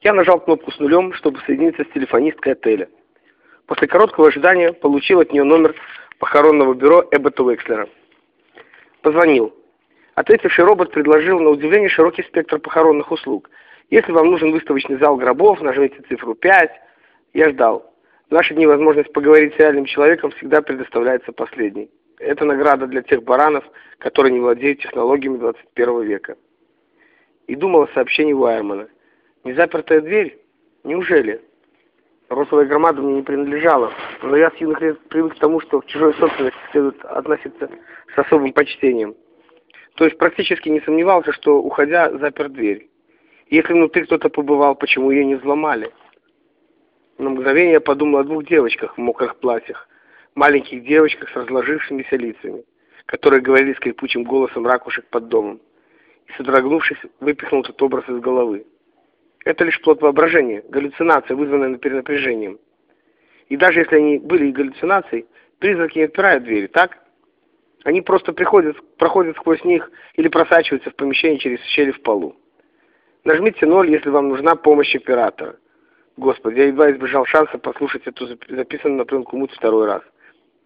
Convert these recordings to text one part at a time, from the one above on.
Я нажал кнопку с нулем, чтобы соединиться с телефонисткой отеля. После короткого ожидания получил от нее номер похоронного бюро Эббота Уэкслера. Позвонил. Ответивший робот предложил на удивление широкий спектр похоронных услуг. Если вам нужен выставочный зал гробов, нажмите цифру 5. Я ждал. В наши дни возможность поговорить с реальным человеком всегда предоставляется последней. Это награда для тех баранов, которые не владеют технологиями 21 века. И думал о сообщении Уайермана. Незапертая дверь? Неужели? Розовая громада мне не принадлежала, но я с юных лет привык к тому, что к чужой собственности следует относиться с особым почтением. То есть практически не сомневался, что, уходя, запер дверь. Если внутри кто-то побывал, почему ее не взломали? На мгновение я подумал о двух девочках в мокрых платьях, маленьких девочках с разложившимися лицами, которые говорили скрипучим голосом ракушек под домом, и, содрогнувшись, выпихнул этот образ из головы. Это лишь плод воображения, галлюцинация, вызванная перенапряжением. И даже если они были и галлюцинацией, призраки не отпирают двери, так? Они просто приходят, проходят сквозь них или просачиваются в помещение через щели в полу. Нажмите ноль, если вам нужна помощь оператора. Господи, я едва избежал шанса послушать эту записанную на пленку муть второй раз.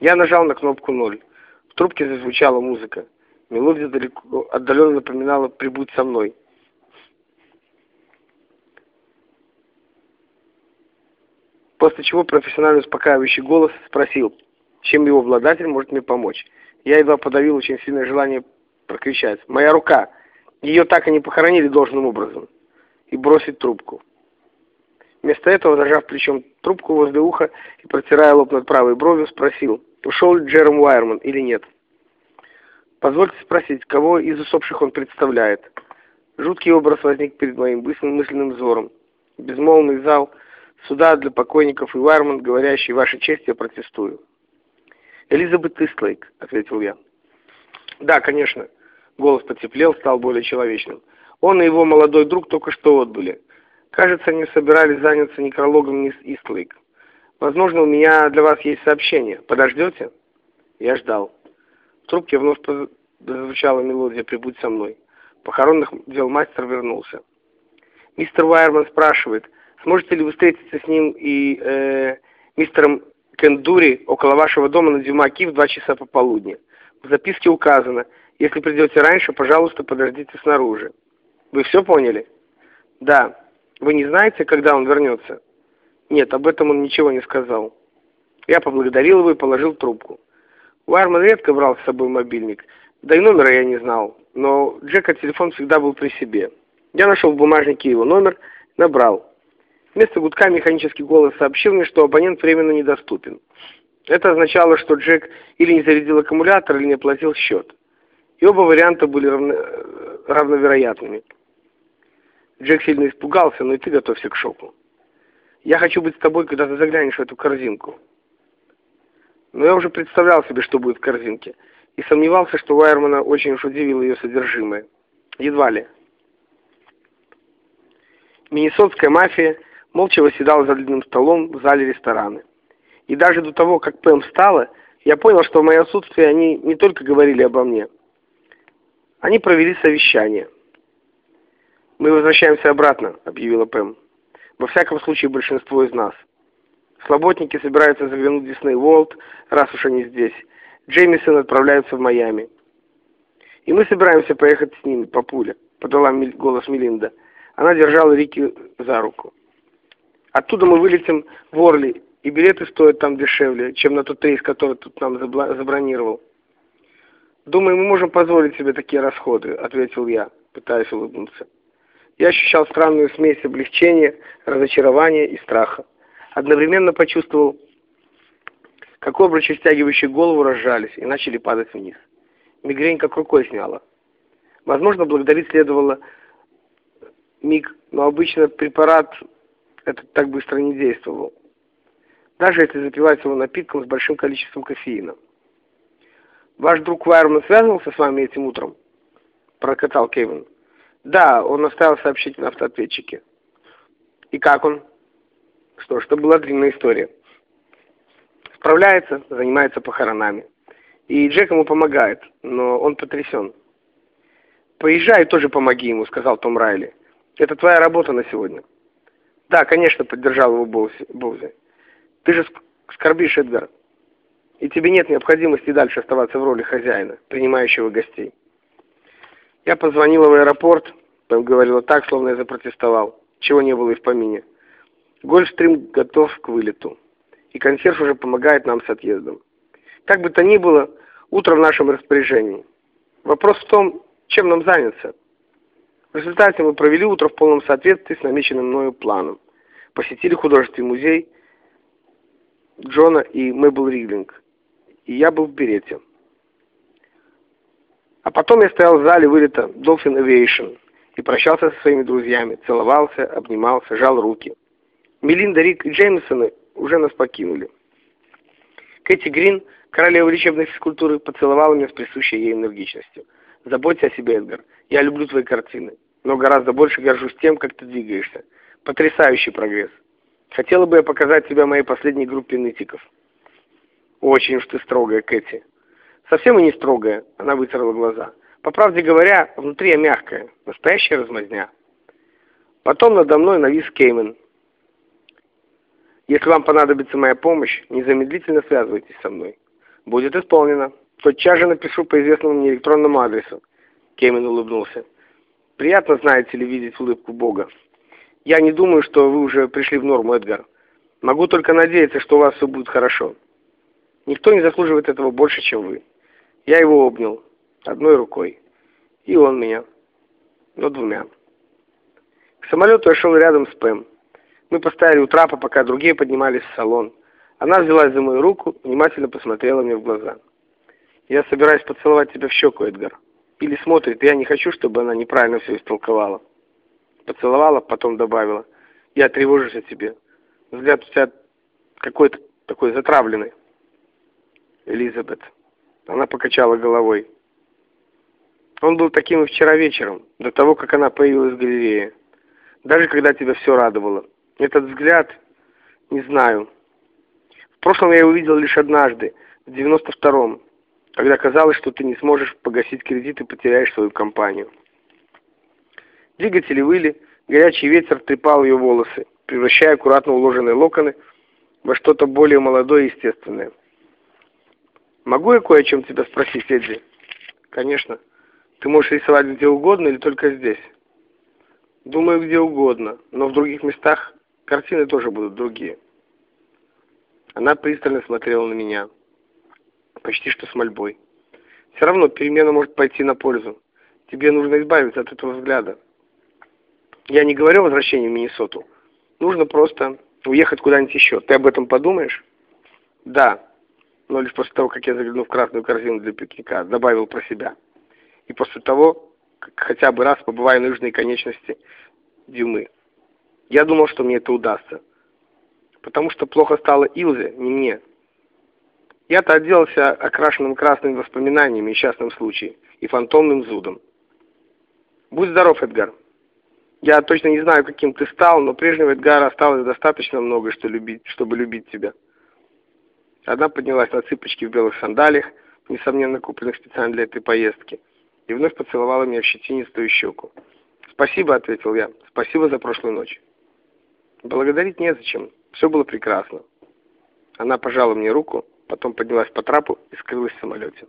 Я нажал на кнопку ноль. В трубке зазвучала музыка. Мелодия далеко, отдаленно напоминала «Прибудь со мной». После чего профессиональный успокаивающий голос спросил, чем его обладатель может мне помочь. Я едва подавил очень сильное желание прокричать. «Моя рука! Ее так и не похоронили должным образом!» И бросить трубку. Вместо этого, зажав плечом трубку возле уха и протирая лоб над правой бровью, спросил, ушел ли Джером Уайерман или нет. Позвольте спросить, кого из усопших он представляет? Жуткий образ возник перед моим мысленным взором. Безмолвный зал — Суда для покойников и Уайерман, говорящий «Ваша честь, я протестую». «Элизабет Истлейк», — ответил я. «Да, конечно». Голос потеплел, стал более человечным. Он и его молодой друг только что отбыли. Кажется, они собирались заняться некрологом мисс Истлейк. Возможно, у меня для вас есть сообщение. Подождете? Я ждал. В трубке вновь зазвучала мелодия «Прибудь со мной». Похоронных дел мастер вернулся. Мистер Уайерман спрашивает, Сможете ли вы встретиться с ним и э, мистером Кендури около вашего дома на Дюмаки в два часа пополудни? В записке указано, если придете раньше, пожалуйста, подождите снаружи. Вы все поняли? Да. Вы не знаете, когда он вернется? Нет, об этом он ничего не сказал. Я поблагодарил его и положил трубку. Уайерман редко брал с собой мобильник, да и номера я не знал, но Джека телефон всегда был при себе. Я нашел в бумажнике его номер, набрал. Вместо гудка механический голос сообщил мне, что абонент временно недоступен. Это означало, что Джек или не зарядил аккумулятор, или не оплатил счет. И оба варианта были равно, равновероятными. Джек сильно испугался, но и ты готовься к шоку. Я хочу быть с тобой, когда ты заглянешь в эту корзинку. Но я уже представлял себе, что будет в корзинке, и сомневался, что Уайермана очень уж удивило ее содержимое. Едва ли. Миннесотская мафия молча восседал за длинным столом в зале ресторана. И даже до того, как Пэм встала, я понял, что в мое отсутствие они не только говорили обо мне. Они провели совещание. «Мы возвращаемся обратно», — объявила Пэм. «Во всяком случае, большинство из нас. Слаботники собираются заглянуть в Дисней Уолт, раз уж они здесь. Джеймисон отправляются в Майами. И мы собираемся поехать с ними, папуля», — подала голос Мелинда. Она держала Рики за руку. Оттуда мы вылетим в Орли, и билеты стоят там дешевле, чем на тот рейс, который тут нам забронировал. «Думаю, мы можем позволить себе такие расходы», — ответил я, пытаясь улыбнуться. Я ощущал странную смесь облегчения, разочарования и страха. Одновременно почувствовал, как обручи, стягивающие голову, разжались и начали падать вниз. Мигрень как рукой сняла. Возможно, благодарить следовало миг, но обычно препарат этот так быстро не действовал. Даже если запивать его напитком с большим количеством кофеина. «Ваш друг Вайерман связывался с вами этим утром?» Прокатал Кевин. «Да, он оставил сообщить на автоответчике». «И как он?» «Что ж, это была длинная история». «Справляется, занимается похоронами. И Джек ему помогает, но он потрясен». «Поезжай и тоже помоги ему», — сказал Том Райли. «Это твоя работа на сегодня». Да, конечно, поддержал его Боузи. Ты же скорбишь, Эдгар. И тебе нет необходимости дальше оставаться в роли хозяина, принимающего гостей. Я позвонила в аэропорт, там говорила так, словно я запротестовал, чего не было и в помине. Гольфстрим готов к вылету, и консьерж уже помогает нам с отъездом. Как бы то ни было, утро в нашем распоряжении. Вопрос в том, чем нам заняться. В результате мы провели утро в полном соответствии с намеченным мною планом. Посетили художественный музей Джона и Мэбл Риглинг. И я был в берете. А потом я стоял в зале вылета Dolphin Aviation и прощался со своими друзьями, целовался, обнимался, жал руки. Мелинда, Рик и Джеймсоны уже нас покинули. Кэти Грин, королева лечебной физкультуры, поцеловала меня с присущей ей энергичностью. «Заботься о себе, Эдгар. Я люблю твои картины, но гораздо больше горжусь тем, как ты двигаешься. Потрясающий прогресс. Хотела бы я показать тебя моей последней группе нытиков». «Очень уж ты строгая, Кэти». «Совсем и не строгая», — она вытерла глаза. «По правде говоря, внутри я мягкая, настоящая размазня». Потом надо мной навис Кеймен. Если вам понадобится моя помощь, незамедлительно связывайтесь со мной. Будет исполнено. Тотчас же напишу по известному мне электронному адресу. Кеймен улыбнулся. Приятно, знаете ли, видеть улыбку Бога. Я не думаю, что вы уже пришли в норму, Эдгар. Могу только надеяться, что у вас все будет хорошо. Никто не заслуживает этого больше, чем вы. Я его обнял одной рукой. И он меня. Но двумя. К самолету я шел рядом с Пэм. Мы постояли у трапа, пока другие поднимались в салон. Она взялась за мою руку, внимательно посмотрела мне в глаза. «Я собираюсь поцеловать тебя в щеку, Эдгар». Или смотрит, я не хочу, чтобы она неправильно все истолковала. Поцеловала, потом добавила. «Я тревожусь о тебе. Взгляд у тебя какой-то такой затравленный». Элизабет. Она покачала головой. Он был таким и вчера вечером, до того, как она появилась в галерее. Даже когда тебя все радовало. Этот взгляд, не знаю. В прошлом я его видел лишь однажды, в девяносто втором, когда казалось, что ты не сможешь погасить кредит и потеряешь свою компанию. Двигатели выли, горячий ветер трепал ее волосы, превращая аккуратно уложенные локоны во что-то более молодое и естественное. «Могу я кое о чем тебя спросить, Эдди?» «Конечно. Ты можешь рисовать где угодно или только здесь?» «Думаю, где угодно, но в других местах Картины тоже будут другие. Она пристально смотрела на меня, почти что с мольбой. Все равно перемена может пойти на пользу. Тебе нужно избавиться от этого взгляда. Я не говорю о возвращении в Миннесоту. Нужно просто уехать куда-нибудь еще. Ты об этом подумаешь? Да. Но лишь после того, как я заглянул в красную корзину для пикника, добавил про себя. И после того, как хотя бы раз побываю на южной конечности Дюмы. Я думал, что мне это удастся. Потому что плохо стало Илзе, не мне. Я-то отделался окрашенным красными воспоминаниями и частным случаем, и фантомным зудом. Будь здоров, Эдгар. Я точно не знаю, каким ты стал, но прежнего Эдгара осталось достаточно много, что любить, чтобы любить тебя. Она поднялась на цыпочки в белых сандалиях, несомненно купленных специально для этой поездки, и вновь поцеловала меня в щетинистую щеку. «Спасибо», — ответил я, — «спасибо за прошлую ночь». Благодарить незачем. Все было прекрасно. Она пожала мне руку, потом поднялась по трапу и скрылась в самолете.